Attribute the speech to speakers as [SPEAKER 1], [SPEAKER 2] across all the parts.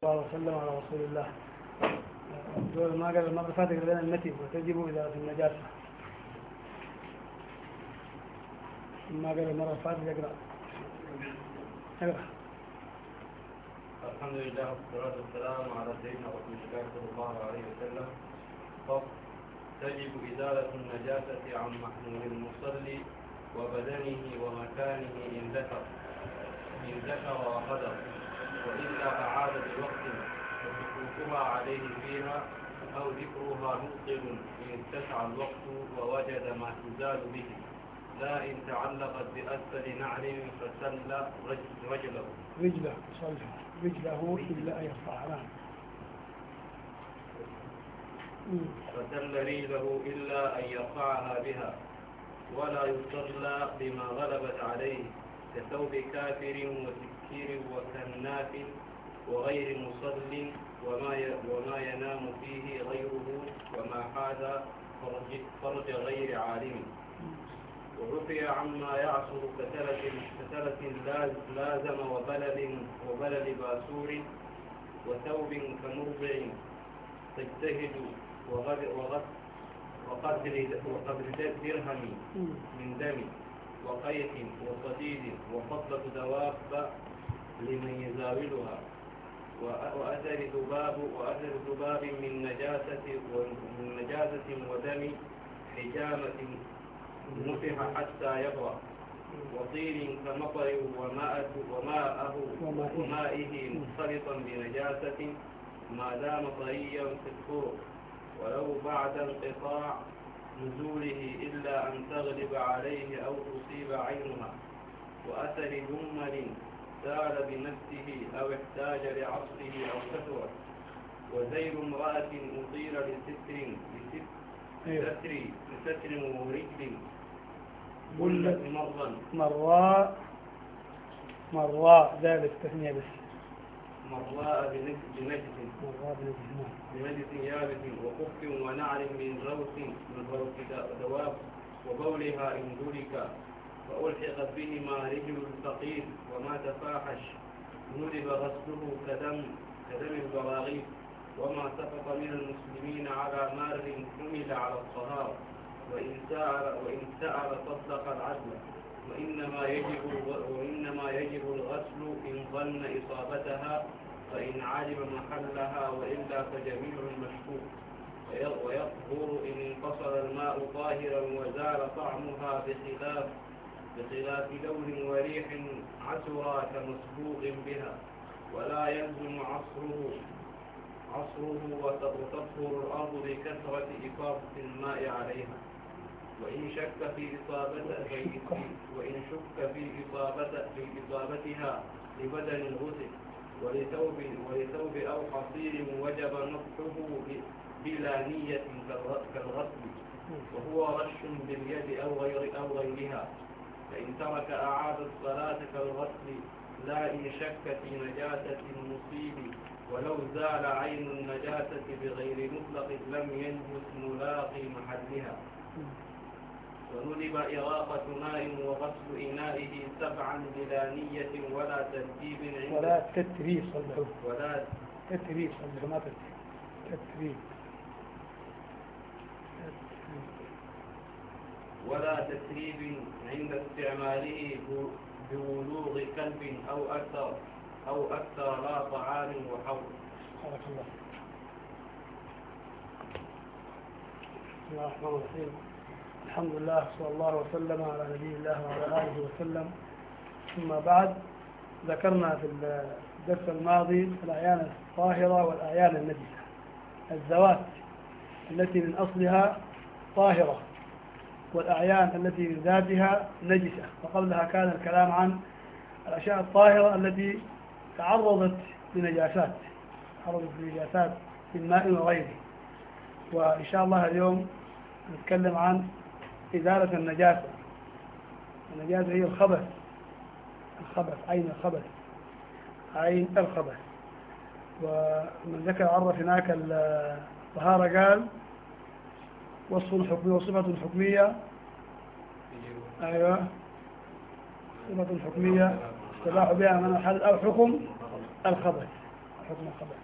[SPEAKER 1] الله وسلم على رسول الله. دول ما قال المرة فاتت لنا النتي وتجب إزالة النجاسة. ما قال المرة فاتت أقرأ. أقرأ.
[SPEAKER 2] الحمد لله والصلاة والسلام على سيدنا رسول الله صلى الله عليه وسلم. تجب إزالة النجاسة عن محمول المصلي وبدنه ومكانه إن ذكر إن ذكر وقدر وإلا أعاد بوقت وسكوتها عليه فيها أو ذكرها مبطل إن اتسع الوقت ووجد ما تزال به. لا إن تعلقت بأسفل نعل فسل رج- رجله.
[SPEAKER 1] رجله صلح. رجله إلا أن يرفعها نعم.
[SPEAKER 2] فسل رجله إلا أن يرفعها بها. ولا يصلى بما غلبت عليه كثوب كافر وسكير وكناف وغير مصل وما وما ينام فيه غيره وما حاز فرج, فرج غير عالم ورفع عما يعصر كتلة كتلة لاز- لازم وبلد وبلد باسور وثوب كمرضع تجتهد وغد وغد وقدر وقدر درهم. من دم وقيح وصديد وفضلة دواب لمن يزاولها. وأ- وأثر ذباب وأثر ذباب من نجاسة ومن نجاسة ودم حجامة نفح حتى يبرأ وطين كمطر وماء وماءه
[SPEAKER 1] ومائه.
[SPEAKER 2] ومائه مختلطا بنجاسة ما دام طريا في الطرق. ولو بعد انقطاع نزوله إلا أن تغلب عليه أو تصيب عينها. وأثر جمل سال بنفسه أو احتاج لعصره أو كثر وزير امرأة أطيل لستر لستر
[SPEAKER 1] أيوه.
[SPEAKER 2] ستر لستر ورجل
[SPEAKER 1] بلت
[SPEAKER 2] مرضا.
[SPEAKER 1] مراء مراء ذلك تثنية بس.
[SPEAKER 2] بنجس.
[SPEAKER 1] نعم.
[SPEAKER 2] بمجلس يابس وخف ونعل من روث من روث دواب وبولها إن دلك. فألحقت بهما رجل الفقير وما تفاحش. ندب غسله كدم كدم البراغيث. وما سقط من المسلمين على مار حمل على الطهارة وإن سأل وإن سأل صدق العدل. وإنما يجب وإنما يجب الغسل إن ظن إصابتها فإن علم محلها وإلا فجميع المشكوك وي- ويطهر إن انفصل الماء طاهرا وزال طعمها بخلاف. بخلاف لون وريح عسرا كمسبوغ بها ولا يلزم عصره عصره وت- وتطهر الأرض بكثرة إفاضة الماء عليها. وإن شك في إصابتها وإن شك في إصابة في إصابتها لبدن الغسل ولثوب ولثوب أو حصير وجب نطحه ب- بلا نية كالغ- كالغسل وهو رش باليد أو غير أو غيرها. فإن ترك أعاد الصلاة كالغسل لا إن شك في نجاسة المصيب ولو زال عين النجاسة بغير مطلق لم ينجس ملاقي محلها. وندب إراقة ماء وغسل إنائه سبعا بلا نية ولا ترتيب عند
[SPEAKER 1] ولا تتريب صلحه
[SPEAKER 2] ولا
[SPEAKER 1] تتريب صلحه ما تتريب تتريب
[SPEAKER 2] ولا تسريب عند استعماله بولوغ كلب أو أكثر أو أكثر لا طعام وحول
[SPEAKER 1] بارك الله بسم الله الرحمن الرحيم. الحمد لله صلى الله وسلم على نبي الله وعلى آله وسلم. ثم بعد ذكرنا في الدرس الماضي الأعيان الطاهرة والأعيان النجسة. الذوات التي من أصلها طاهرة. والأعيان التي من ذاتها نجسة وقبلها كان الكلام عن الأشياء الطاهرة التي تعرضت لنجاسات تعرضت لنجاسات من ماء وغيره. وإن شاء الله اليوم نتكلم عن إزالة النجاسة. النجاسة هي الخبث الخبث عين الخبث عين الخبث. ومن ذكر عرف هناك الطهارة قال وصف حكمي وصفة حكمية أيوة. صفة حكمية استباح بها من الحدث أو حكم الخبث حكم الخبث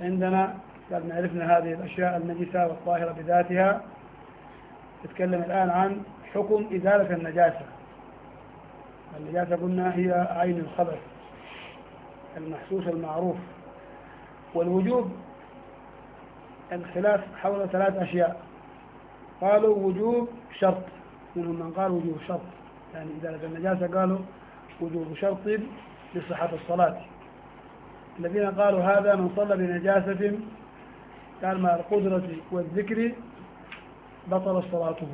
[SPEAKER 1] عندنا بعد ما عرفنا هذه الأشياء النجسة والطاهرة بذاتها. نتكلم الآن عن حكم إزالة النجاسة. النجاسة قلنا هي عين الخبث المحسوس المعروف. والوجوب الخلاف حول ثلاث أشياء. قالوا وجوب شرط. منهم من قال وجوب شرط. يعني إزالة النجاسة قالوا وجوب شرط لصحة الصلاة. الذين قالوا هذا من صلى بنجاسة كان مع القدرة والذكر بطل صلاته.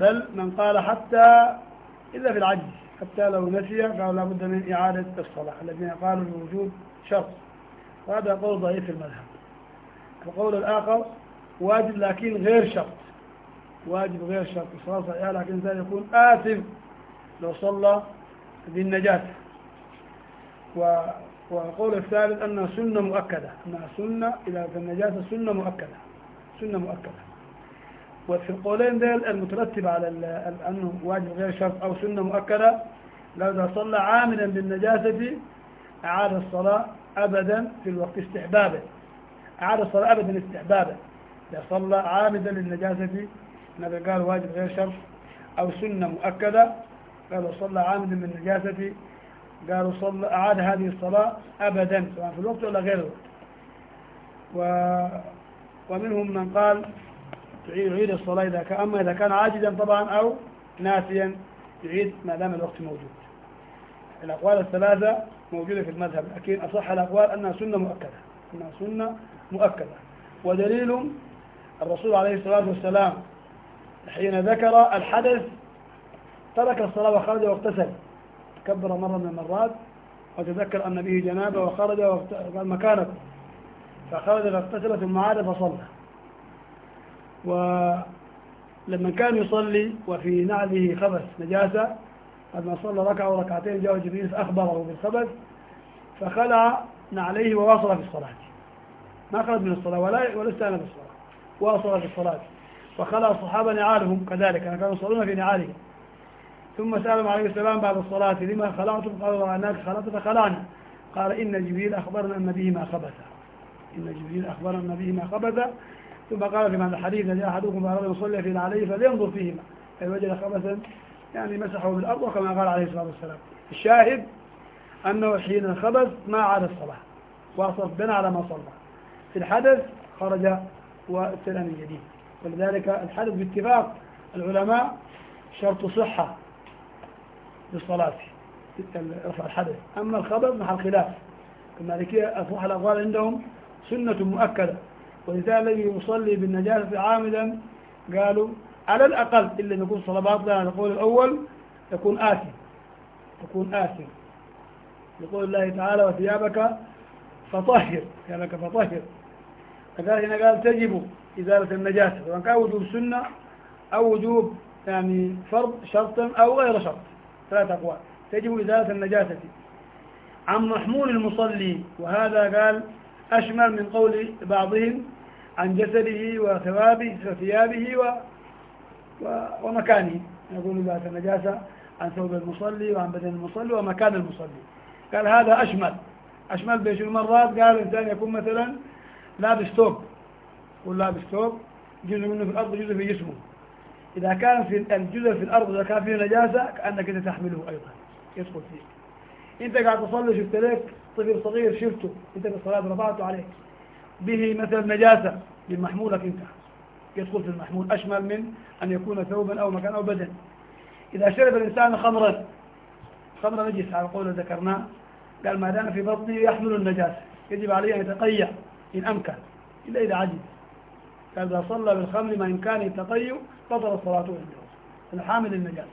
[SPEAKER 1] بل من قال حتى إلا في العجز حتى لو نسي قالوا لابد من إعادة الصلاة. الذين قالوا بوجوب شرط. وهذا قول ضعيف في المذهب. القول الآخر واجب لكن غير شرط. واجب غير شرط. الصلاة صحيحة لكن الإنسان يكون آثم لو صلى بالنجاسة و والقول الثالث أنها سنة مؤكدة. أنها سنة إذا في النجاسة سنة مؤكدة. سنة مؤكدة. وفي القولين ذيل المترتب على أنه واجب غير شرط أو سنة مؤكدة لو إذا صلى عاملا بالنجاسة أعاد الصلاة أبدا في الوقت استحبابا أعاد الصلاة أبدا استحبابا صلى عامدا للنجاسة النبي قال واجب غير شرط أو سنة مؤكدة. قالوا صلى عامدا بالنجاسة قالوا صلى أعاد هذه الصلاة أبدا سواء في الوقت ولا غير الوقت. و ومنهم من قال يعيد الصلاة إذا كان أما إذا كان عاجزا طبعا أو ناسيا يعيد ما دام الوقت موجود. الأقوال الثلاثة موجودة في المذهب لكن أصح الأقوال أنها سنة مؤكدة. أنها سنة مؤكدة. ودليل الرسول عليه الصلاة والسلام حين ذكر الحدث ترك الصلاة وخرج واغتسل. كبر مرة من المرات وتذكر أن به جنابة وخرج وقال مكانكم فخرج فاغتسل ثم عاد فصلى. ولما كان يصلي وفي نعله خبث نجاسة لما صلى ركعة وركعتين جاء جبريل فأخبره بالخبث فخلع نعليه وواصل في الصلاة. ما خرج من الصلاة ولا ولا استأنف الصلاة واصل في الصلاة. وخلع الصحابة نعالهم كذلك كانوا يصلون في نعالهم. ثم سألهم عليه السلام بعد الصلاة لما خلعتم؟ قالوا رأيناك خلعت فخلعنا قال إن جبريل أخبرنا أن به ما خبث. إن جبريل أخبرنا أن به ما خبث. ثم قال في معنى الحديث جاء أحدكم أراد يصلي في عليه فلينظر فيهما. فإن وجد خبثا يعني مسحه بالأرض وكما قال عليه الصلاة والسلام. الشاهد أنه حين الخبث ما عاد الصلاة واصف بنى على ما صلى. في الحدث خرج وابتدى من جديد ولذلك الحدث باتفاق العلماء شرط صحة للصلاة رفع الحدث. أما الخبث محل خلاف المالكية أصح الأقوال عندهم سنة مؤكدة. والإنسان الذي يصلي بالنجاسة عامدا قالوا على الأقل إلا أن يكون صلاة باطلة. القول الأول يكون آثم. يكون آثم. يقول الله تعالى وثيابك فطهر. ثيابك فطهر. كذلك هنا قال تجب إزالة النجاسة. سواء كان وجوب سنة أو وجوب يعني فرض شرطا أو غير شرط. ثلاث أقوال. تجب إزالة النجاسة. عن محمول المصلي وهذا قال أشمل من قول بعضهم عن جسده وثوابه وثيابه و... و... ومكانه. يقول ذات النجاسة عن ثوب المصلي وعن بدن المصلي ومكان المصلي. قال هذا أشمل. أشمل بيش المرات قال الإنسان يكون مثلا لابس ثوب يقول لابس ثوب جزء منه في الأرض جزء في جسمه. إذا كان في الجزء في الأرض إذا كان فيه نجاسة كأنك أنت تحمله أيضا. يدخل فيه. أنت قاعد تصلي شفت لك طفل صغير شفته أنت بالصلاة رفعته عليك به مثل نجاسة بمحمولك أنت. يدخل في المحمول. أشمل من أن يكون ثوبا أو مكان أو بدن. إذا شرب الإنسان خمرا خمر نجس على قول ذكرناه. قال ما دام في بطنه يحمل النجاسة. يجب عليه أن يتقيأ. إن أمكن إلا إذا عجز. فإذا صلى بالخمر ما إمكانه التقيؤ بطل صلاته عنده حامل النجاسة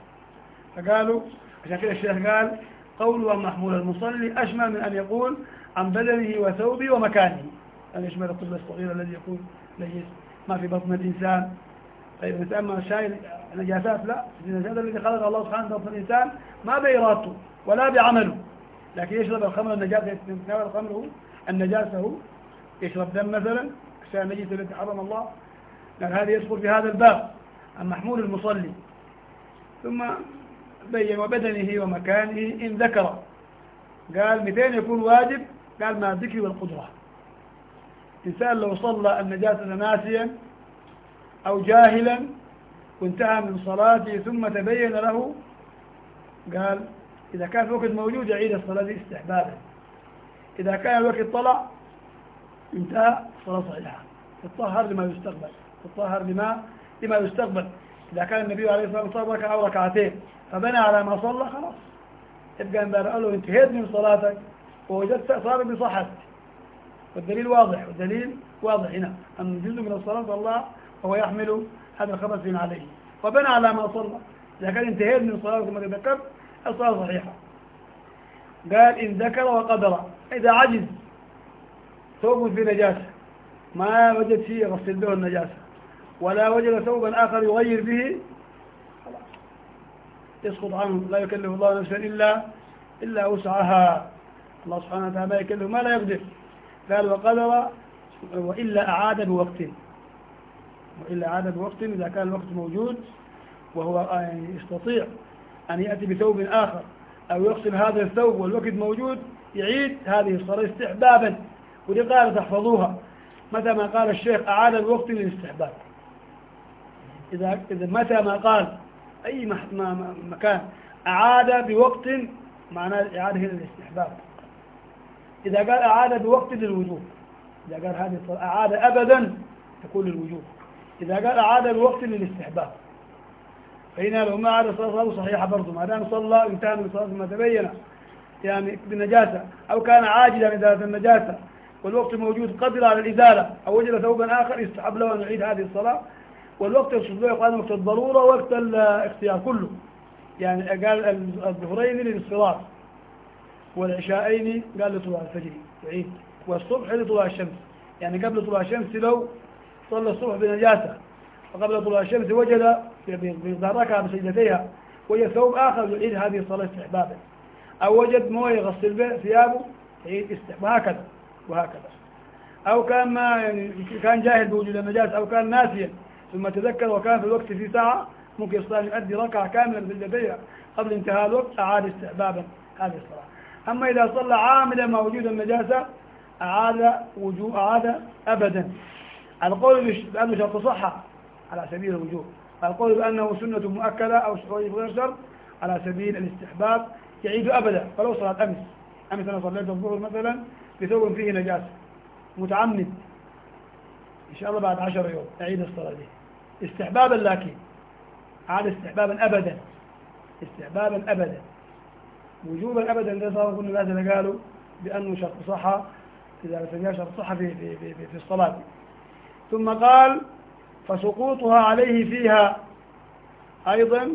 [SPEAKER 1] فقالوا عشان كده الشيخ قال قول محمول المصلي أشمل من أن يقول عن بدنه وثوبه ومكانه. أن يشمل الطفل الصغير الذي يكون نجس ما في بطن الإنسان. طيب نتأمل شايل نجاسات لا. النجاسات التي خلق الله سبحانه بطن الإنسان ما بإرادته ولا بعمله. لكن يشرب الخمر النجاسة يتناول الخمر النجاسة يشرب دم مثلا الشيء النجس التي حرم الله. لأن هذا يدخل في هذا الباب عن محمول المصلي. ثم بين وبدنه ومكانه إن ذكر. قال 200 يكون واجب قال مع الذكر والقدرة. إنسان لو صلى النجاسة ناسيا أو جاهلا وانتهى من صلاته ثم تبين له قال إذا كان الوقت موجود يعيد الصلاة استحبابا. إذا كان الوقت طلع انتهى الصلاة صحيحة الطهر لما يستقبل. الطهر لما لما يستقبل. إذا كان النبي عليه الصلاة والسلام ركع أو ركعتين فبنى على ما صلى خلاص. يبقى ان قال له انتهيت من صلاتك ووجدت صار بصحتك. والدليل واضح والدليل واضح. هنا أن جزء من الصلاة الله وهو يحمل هذا الخبث عليه. وبنى على ما صلى. إذا كان انتهيت من صلاته كما ذكرت الصلاة صحيحة. قال إن ذكر وقدر. إذا عجز ثوب في نجاسة. ما وجد فيه يغسل به النجاسة. ولا وجد ثوبا آخر يغير به. خلاص. يسقط عنه. لا يكلف الله نفسا إلا إلا وسعها. الله سبحانه وتعالى ما يكلف ما لا يقدر. قال وقدر وإلا أعاد بوقت. وإلا أعاد بوقت إذا كان الوقت موجود وهو يستطيع أن يأتي بثوب آخر أو يغسل هذا الثوب والوقت موجود يعيد هذه الصلاة استحبابا. ودي قال تحفظوها متى ما قال الشيخ أعاد الوقت للاستحباب. إذا إذا متى ما قال أي مكان أعاد بوقت معناه إعادة للاستحباب إذا قال أعاد بوقت للوجوب إذا قال هذه الصلاة أعاد أبدا تكون للوجوب. إذا قال أعاد بوقت للاستحباب فهنا لو ما عاد الصلاة صلاته صحيحة برضه. ما دام صلى انتهى من صلاته ما تبين يعني بالنجاسة أو كان عاجلا ذات النجاسة والوقت موجود قدر على الإزالة أو وجد ثوبا آخر يستحب له أن يعيد هذه الصلاة. والوقت له يقال وقت الضرورة وقت الاختيار كله. يعني قال الظهرين للصلاة والعشاءين قال لطلوع الفجر يعيد والصبح لطلوع الشمس. يعني قبل طلوع الشمس لو صلى الصبح بنجاسة وقبل طلوع الشمس وجد بضركها بسجدتيها وجد ثوب آخر يعيد هذه الصلاة استحبابا. أو وجد موية يغسل به ثيابه يعيد استحباب وهكذا وهكذا. أو كان ما يعني كان جاهل بوجود النجاسة أو كان ناسيا ثم تذكر وكان في الوقت في ساعة ممكن أن يؤدي ركعة كاملة بسجدتيها قبل انتهاء الوقت أعاد استحبابا هذه الصلاة. أما إذا صلى عاملا مع وجود النجاسة أعاد وجوب أعاد أبدا. القول بأنه شرط صحة على سبيل الوجوب. القول بأنه سنة مؤكدة أو غير شرط على سبيل الاستحباب يعيد أبدا. فلو صلاة أمس أمس أنا صليت الظهر مثلا بثوب فيه نجاسة متعمد. إن شاء الله بعد عشر يوم. أعيد الصلاة دي. استحبابا لكن. عاد استحبابا أبدا. استحبابا أبدا. وجوبا أبدا ده صار كل الناس اللي قالوا بأنه شرط صحة. إذا سميها شرط صحة في, في, في, في, في الصلاة. ثم قال فسقوطها عليه فيها أيضا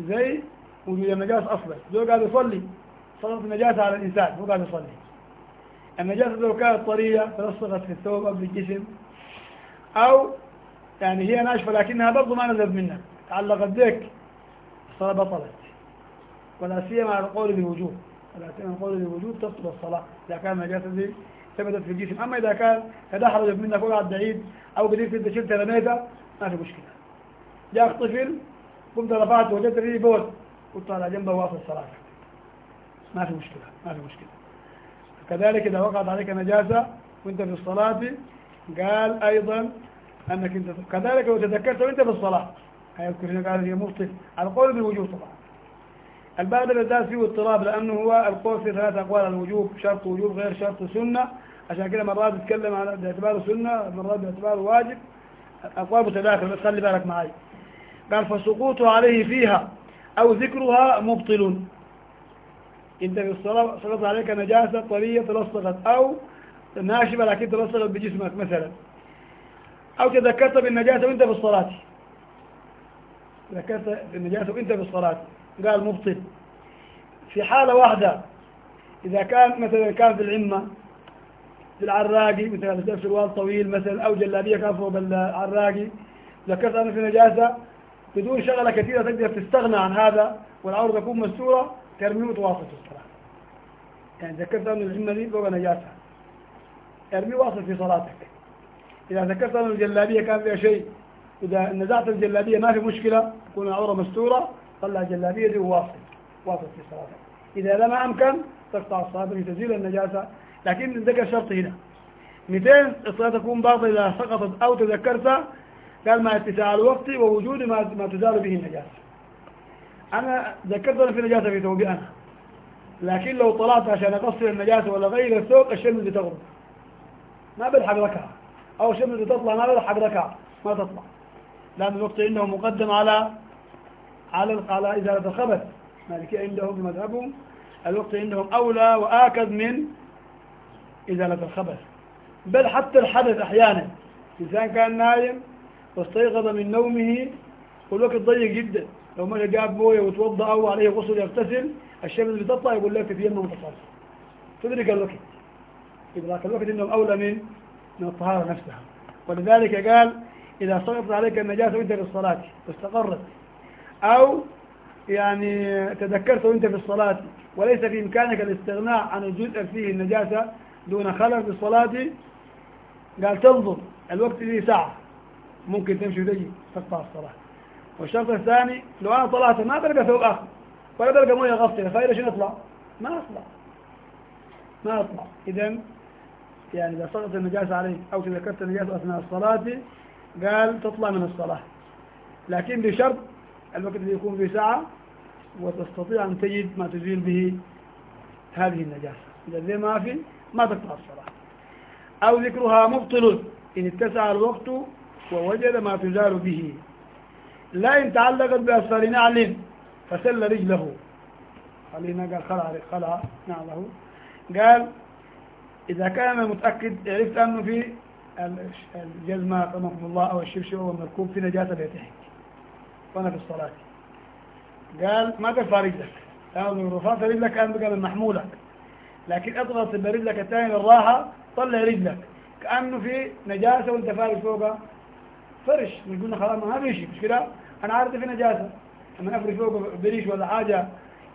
[SPEAKER 1] زي وجود النجاسة أصلا. زو قاعد يصلي. صلاة النجاسة على الإنسان هو قاعد يصلي. النجاسة لو كانت طرية تلصقت في الثوب أو في الجسم أو يعني هي ناشفة لكنها برضو ما نزلت منها. تعلقت بك الصلاة بطلت. ولا سيما على القول بالوجوب. ولا سيما القول بالوجوب تبطل الصلاة. إذا كان النجاسة دي ثبتت في الجسم. أما إذا كان تدحرجت منك وقعد بعيد أو قدرت أنت شلتها رميتها ما في مشكلة. جاءك طفل قمت رفعت وجدت فيه بول قلت على جنبه واصل صلاتك ما في مشكلة ما في مشكلة. كذلك إذا وقعت عليك نجاسة وأنت في الصلاة قال أيضا أنك أنت كذلك لو تذكرت وأنت في الصلاة. هيذكر هنا قال هي مبطل على القول بالوجوب طبعا. الباب الذات فيه اضطراب لأنه هو القول في ثلاث أقوال الوجوب شرط وجوب غير شرط سنة. عشان كده مرات يتكلم على باعتباره سنة مرات باعتباره واجب. أقوال متداخل بس خلي بالك معي قال فسقوطها عليه فيها أو ذكرها مبطل انت في سقط عليك نجاسة طرية تلصقت أو ناشفة لكن تلصقت بجسمك مثلا. أو تذكرت بالنجاسة وأنت في الصلاة. ذكرت بالنجاسة وأنت في الصلاة. قال مبطل في حالة واحدة إذا كان مثلا كان في العمة في العراقي مثلا لبس سروال طويل مثلا أو جلابية كان فوق العراقي ذكرت أنا في نجاسة بدون شغلة كثيرة تقدر تستغنى عن هذا والعورة تكون مستورة ترميه وتواصل في الصلاة. يعني ذكرت أن العمة فوق نجاسة. ارمي واصل في صلاتك. إذا ذكرت أن الجلابية كان فيها شيء إذا نزعت الجلابية ما في مشكلة تكون العورة مستورة طلع الجلابية دي وواصل واصل في صلاتك. إذا لم أمكن تقطع الصلاة لتزيل النجاسة. لكن ذكر شرط هنا. 200 الصلاة تكون باطلة إذا سقطت أو تذكرت قال مع اتساع الوقت ووجود ما تزال به النجاسة. أنا ذكرت أنا في نجاسة في ثوبي أنا. لكن لو طلعت عشان أقصر النجاسة ولا غير الثوب الشمس بتغرب. ما بلحق ركعة. أو الشمس بتطلع ما بلحق ركعة. ما تطلع. لأن الوقت عندهم مقدم على على على إزالة الخبث مالكي عندهم بمذهبهم الوقت عندهم أولى وآكد من إزالة الخبث بل حتى الحدث أحيانا. إنسان كان نايم واستيقظ من نومه والوقت ضيق جدا. لو ما جاب مويه وتوضأ أو عليه غسل يغتسل الشمس بتطلع يقول لك تتيمم وتصلي تدرك الوقت. إدراك الوقت إنهم أولى من من الطهارة نفسها. ولذلك قال إذا سقطت عليك النجاسة وأنت في الصلاة واستقرت. أو يعني تذكرت وأنت في الصلاة وليس في إمكانك الاستغناء عن الجزء فيه النجاسة دون خلل في الصلاة. قال تنظر الوقت فيه ساعة. ممكن تمشي وتجي تقطع الصلاة. والشرط الثاني لو أنا طلعت ما بلقى ثوب آخر ولا بلقى مويه غسله فإذا شنو يطلع؟ ما أطلع ما أطلع إذا يعني إذا سقطت النجاسة عليك أو تذكرت النجاسة أثناء الصلاة قال تطلع من الصلاة. لكن بشرط الوقت اللي يكون في ساعة وتستطيع أن تجد ما تزيل به هذه النجاسة. إذا ما في ما تقطع الصلاة. أو ذكرها مبطل إن اتسع الوقت ووجد ما تزال به. لا إن تعلقت بأسفل نعل فسل رجله. خلينا قال خلع خلع. نعله قال إذا كان متأكد عرفت أنه في الجزمة رحمكم الله أو الشبشب أو المركوب في نجاسة بيته وأنا في الصلاة. قال ما ترفع رجلك؟ لو رفعت رجلك كان بقى من محمولك. لكن أضغط برجلك الثاني للراحة طلع رجلك. كأنه في نجاسة وانت فارش فوقها. فرش. قلنا خلاص ما في شيء. مش كده؟ أنا عارف في نجاسة لما أفرش فوق بريش ولا حاجة.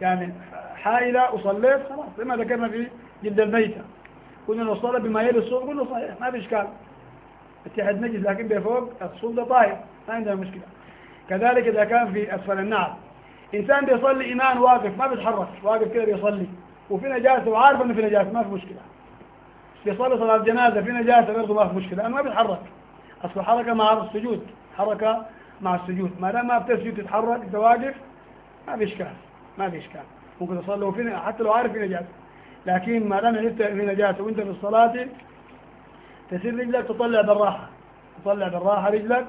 [SPEAKER 1] يعني حائلة وصليت خلاص زي ما ذكرنا في جلد الميتة. لو صلى بما يلي الصوم قلنا صحيح ما في إشكال. اتحاد نجس لكن بفوق الصوم ده طاهر ما عندنا مشكلة. كذلك إذا كان في أسفل النعل إنسان بيصلي إيمان واقف ما بيتحرك واقف كده بيصلي. وفي نجاسة وعارف إنه في نجاسة ما في مشكلة. بيصلي صلاة الجنازة في نجاسة برضه ما في مشكلة أنا ما بيتحرك. أصل حركة مع السجود حركة مع السجود. ما دام ما بتسجد تتحرك أنت واقف ما في إشكال ما في إشكال. ممكن تصلي في حتى لو عارف في نجاسة لكن ما دام عرفت في نجاسة وأنت في الصلاة تسير رجلك تطلع بالراحة. تطلع بالراحة رجلك.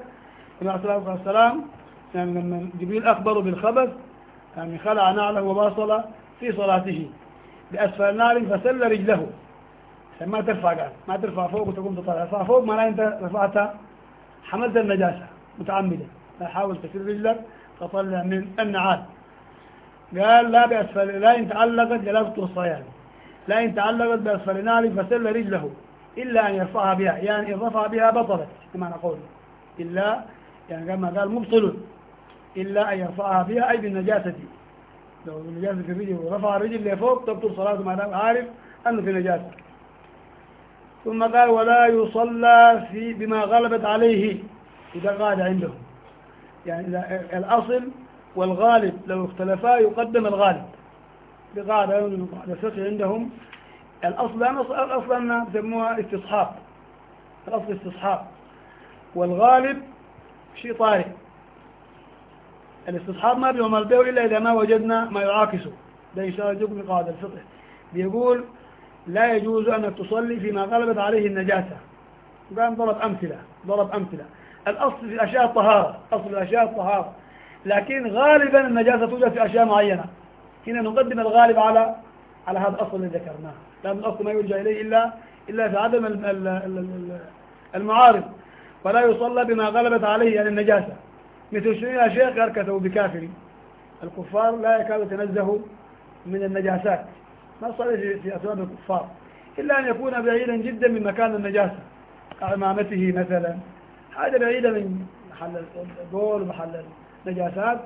[SPEAKER 1] النبي عليه وسلم يعني لما جبريل أخبره بالخبث يعني خلع نعله وواصل في صلاته. بأسفل النار فسل رجله. عشان ما ترفع قال. ما ترفع فوق وتقوم تطلع. ارفع فوق معناه أنت رفعتها حملت النجاسة متعمدا فحاول تسير رجلك تطلع من النعال. قال لا بأسفل لا إن تعلقت جلسة الصيام لا إن تعلقت بأسفل نار فسل رجله إلا أن يرفعها بها يعني إن رفع بها بطلت كما نقول. إلا يعني كما قال مبطل إلا أن يرفعها بها أي بالنجاسة. لو النجاسة في الرجل ورفع الرجل لفوق تبطل صلاته ما دام عارف أنه في نجاسة. ثم قال ولا يصلى في بما غلبت عليه إذا قال عندهم يعني الأصل والغالب لو اختلفا يقدم الغالب. بقاعدة الفقه عندهم الأصل الأصل أنها بسموها استصحاب. الأصل استصحاب. والغالب شيء طارئ. الاستصحاب ما بيوم البيع إلا إذا ما وجدنا ما يعاكسه. ده إن شاء الله قاعدة الفقه. بيقول لا يجوز أن تصلي فيما غلبت عليه النجاسة. وقام ضرب أمثلة. ضرب أمثلة. الأصل في الأشياء الطهارة أصل الأشياء الطهارة لكن غالبا النجاسة توجد في أشياء معينة. هنا نقدم الغالب على على هذا الأصل الذي ذكرناه. لأن الأصل ما يرجع إليه إلا إلا في عدم المعارض. ولا يصلى بما غلبت عليه يعني النجاسة. مثل شنو يا شيخ؟ يركته بكافر الكفار لا يكاد يتنزه من النجاسات. ما صلى في أسباب الكفار. إلا أن يكون بعيدا جدا من مكان النجاسة. كعمامته مثلا. حاجة بعيدة من محل البول ومحل النجاسات.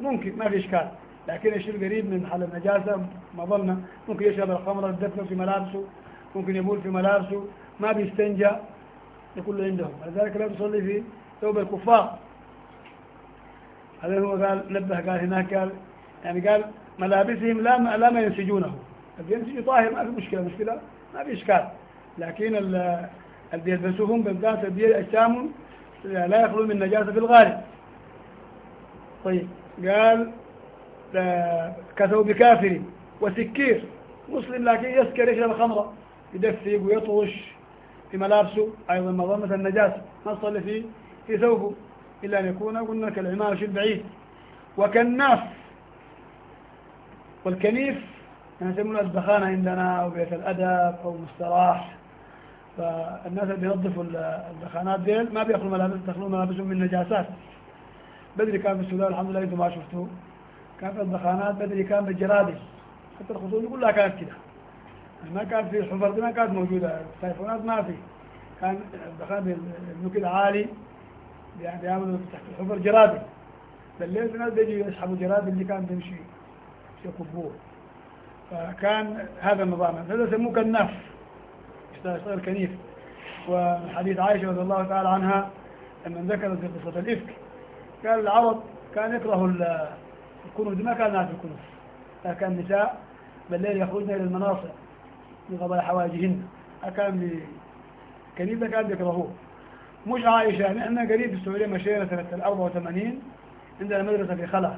[SPEAKER 1] ممكن ما في إشكال. لكن الشيء قريب من محل النجاسة ما ظلنا ممكن يشرب الخمر الدفن في ملابسه. ممكن يبول في ملابسه. ما بيستنجى كله عندهم. لذلك لا تصلي في ثوب الكفار. هذا هو قال نبه قال هناك قال يعني قال ملابسهم لا لا ما ينسجونه. ينسج طاهر ما في مشكلة مشكلة؟ ما في إشكال. لكن اللي بيلبسوهم بالذات اللي أجسامهم؟ لا يخلو من نجاسة في الغالب. طيب قال كثوب كافر وسكير. مسلم لكن يسكر يشرب الخمرة يدفق ويطرش في ملابسه. أيضا مظنة النجاسة ما صلي في في ثوبه إلا أن يكون قلنا كالعمامة البعيد وكالناف والكنيف يعني يسمونه الدخانة عندنا أو بيت الأدب أو مستراح. فالناس اللي بينظفوا الدخانات ديل ما بياخذوا ملابس يدخلون ملابسهم من نجاسات بدري كان في السودان الحمد لله أنتم ما شفتوه. كان في الدخانات بدري كان بالجرادي. حتى الخطوط كلها كانت كده. ما كان في الحفر دي ما كانت موجودة. التليفونات ما في. كان الدخان بيبنوا كده عالي بيعملوا تحت الحفر جرادي. بالليل في ناس بيجوا يسحبوا جرادي اللي كان بيمشي يكبوه فكان هذا النظام. هذا يسموه كالنف يشتغل كنيف وحديث عائشة رضي الله تعالى عنها لما ذكرت في قصة الإفك قال العرب كان يكره ال- الكنوف دي ما كان ناس الكنوف كان النساء بالليل يخرجن إلى المناصع من قضاء حوائجهن كان بي- كنيف كان بيكرهوه مش عائشة نحن قريب في السعودية مشينا سنة 84 عندنا مدرسة في خلع.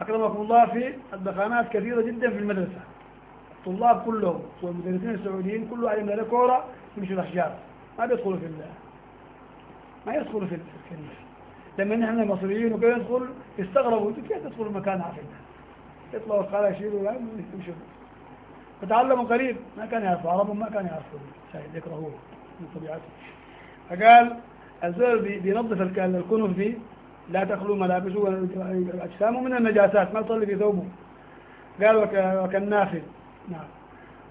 [SPEAKER 1] أكرمكم الله في الدخانات كثيرة جدا في المدرسة. الطلاب كلهم والمدرسين السعوديين كله عليهم له كورة يمشوا الأشجار ما بيدخلوا في ال- ما يدخلوا في الكنيسة لما نحن المصريين وكذا ندخل يستغربوا كيف تدخل المكان عارفين يطلعوا الخلا يشيلوا لا يمشوا فتعلموا قريب ما كانوا يعرفوا عربهم ما كانوا يعرفوا شاهد يكرهوه من طبيعته. فقال الزول بي- بينظف الك- الكنف دي لا تخلو ملابسه واجسامه من النجاسات ما تصلي في ثوبه. قال وك- وكالنافل نعم.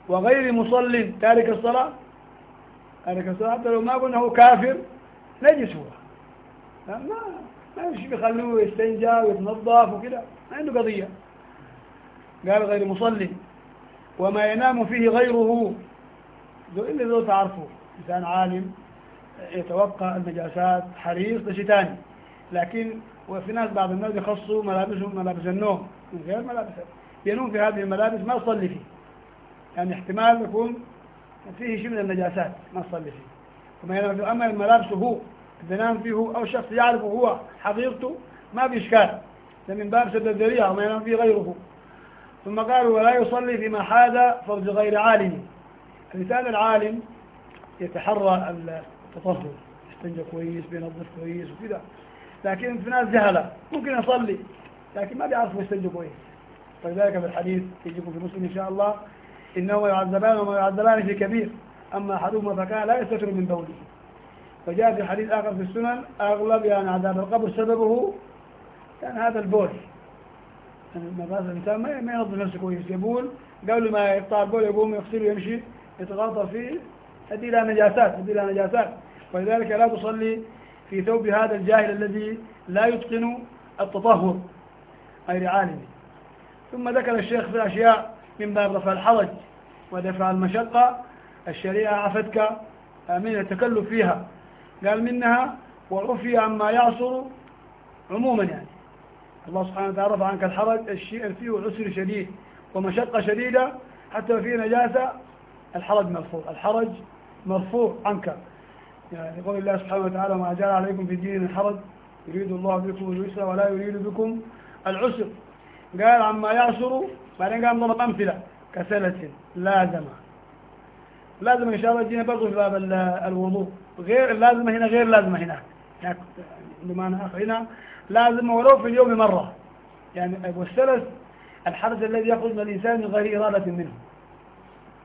[SPEAKER 1] وغير مصل تارك الصلاة تارك الصلاة حتى لو ما قلنا هو كافر نجس هو. ما ما يمشي بيخلوه يستنجى ويتنظف وكده ما عنده قضية. قال غير مصل وما ينام فيه غيره. ذو إلا ذو تعرفه إنسان عالم يتوقع النجاسات حريص ده ثاني. لكن وفي ناس بعض الناس يخصوا ملابسهم ملابس النوم من غير ملابس. ينوم في هذه الملابس ما يصلي فيه. يعني احتمال يكون فيه شيء من النجاسات ما يصلي فيه. وما ينام فيه أما الملابس هو بينام فيه أو شخص يعرف هو حقيقته ما في إشكال. ده من باب سد الذريعة وما ينام فيه غيره. ثم قالوا ولا يصلي فيما حاد فرج غير عالم. الإنسان العالم يتحرى التطهر يستنجى كويس بينظف كويس وكذا. لكن في ناس جهلة ممكن يصلي لكن ما بيعرفوا يستنجوا كويس. فلذلك في الحديث يجيكم في مسلم إن شاء الله إنه يعذبان وما يعذبان في كبير. أما أحدهما فكان لا يستتر من بوله فجاء في حديث آخر في السنن أغلب يعني عذاب القبر سببه كان هذا البول. يعني مغازل الإنسان ما ما ينظف نفسه كويس. يبول قبل ما يقطع البول يقوم يغسل ويمشي يتغاطى فيه. يؤدي إلى نجاسات يؤدي إلى نجاسات. ولذلك لا تصلي في ثوب هذا الجاهل الذي لا يتقن التطهر غير عالم. ثم ذكر الشيخ في الأشياء من باب رفع الحرج ودفع المشقة الشريعة عفتك من التكلف فيها. قال منها وعفي عما يعصر عموما يعني. الله سبحانه وتعالى رفع عنك الحرج الشيء فيه عسر شديد ومشقة شديدة حتى فيه نجاسة الحرج مرفوع. الحرج مرفوع عنك. يعني يقول الله سبحانه وتعالى وما جعل عليكم في الدين من حرج يريد الله بكم اليسر ولا يريد بكم العسر. قال عما يعسر بعدين قام ضرب أمثلة كسلة لازمة. لازم إن شاء الله تجينا برضه في باب ال- الوضوء. غير اللازمة هنا غير لازمة هناك هناك عندما آخر هنا. لازمة ولو في اليوم مرة. يعني والسلس الحدث الذي يخرج من الإنسان من غير إرادة منه.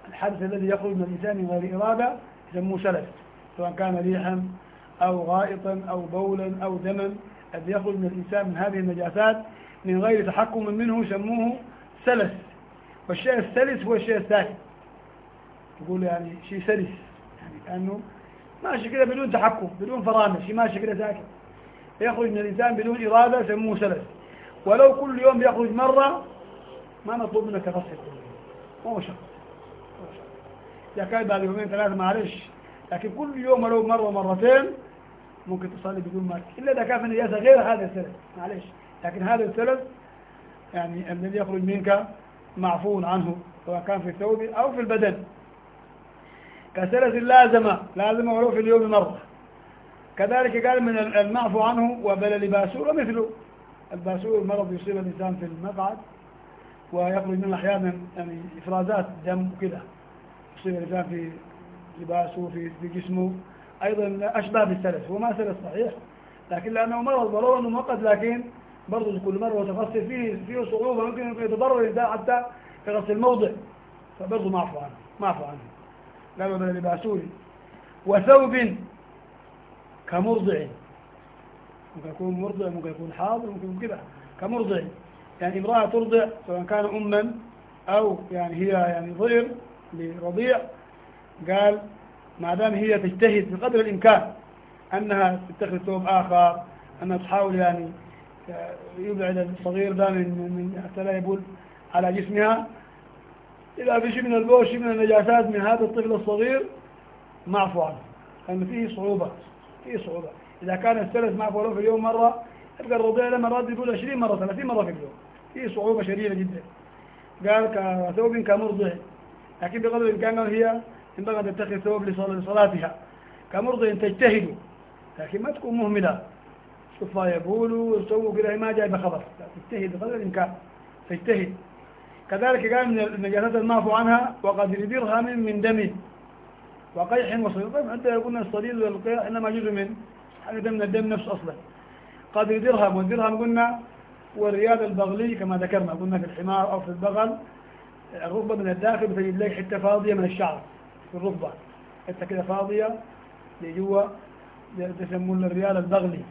[SPEAKER 1] الحدث الذي يخرج من الإنسان من غير إرادة يسموه سلس. سواء كان ريحا أو غائطا أو بولا أو دما. الذي يخرج من الإنسان من هذه النجاسات من غير تحكم منه يسموه سلس والشيء السلس هو الشيء الساكن تقول يعني شيء سلس يعني كأنه ماشي كده بدون تحكم بدون فرامل شيء ماشي كده ساكن يخرج من الإنسان بدون إرادة يسموه سلس ولو كل يوم يخرج مرة ما مطلوب منك تغسل كل يوم مو شرط. كان بعد يومين ثلاثة معلش لكن كل يوم ولو مرة ومرتين ممكن تصلي بدون ما إلا إذا كان في النجاسة غير هذا السلس معلش لكن هذا السلس يعني الذي يخرج منك معفو عنه سواء كان في الثوب أو في البدن. كسلس لازم لازم ولو اليوم مرة. كذلك قال من المعفو عنه وبلل باسور مثله. الباسور مرض يصيب الإنسان في المقعد ويخرج منه أحيانا يعني إفرازات دم وكذا. يصيب الإنسان في لباسه في في جسمه. أيضا أشبه بالسلس هو ما سلس صحيح لكن لأنه مرض أنه مؤقت لكن برضه كل مرة وتغسل فيه فيه صعوبة ممكن يتضرر الإنسان حتى في غسل الموضع فبرضه معفو عنه معفو عنه. قالوا بل لباسوري وثوب كمرضع. ممكن يكون مرضع ممكن يكون حاضر ممكن كذا. كمرضع. يعني امرأة ترضع سواء كان أما أو يعني هي يعني ضئر لرضيع. قال ما دام هي تجتهد بقدر الإمكان أنها تتخذ ثوب آخر أنها تحاول يعني يبعد الصغير ده من من حتى لا يبول على جسمها. إذا في شيء من البول شيء من النجاسات من هذا الطفل الصغير معفو عنه. لأن فيه صعوبة فيه صعوبة. إذا كان السلس معفو له في اليوم مرة يبقى الرضيع لما مرات يقول 20 مرة 30 مرة في اليوم. فيه صعوبة شديدة جدا. قال كثوب كمرضع. لكن بقدر الإمكان هي ينبغي أن تتخذ ثوب لصلاتها. كمرضع تجتهد لكن ما تكون مهملة. شوفها يقولوا ويسووا كده ما جايبه خبر تجتهد بقدر الإمكان تجتهد كذلك قال من النجاسات المعفو عنها وقدر درهم من دم. وقيح وصديد طيب حتى قلنا الصديد والقيح إنما جزء من حاجة من الدم نفسه أصلا. قدر درهم والدرهم قلنا والرياض البغلي كما ذكرنا. قلنا في الحمار أو في البغل الركبة من الداخل بتجد لك حتة فاضية من الشعر في الركبة. حتة كده فاضية لجوا تسمون الريال البغلي.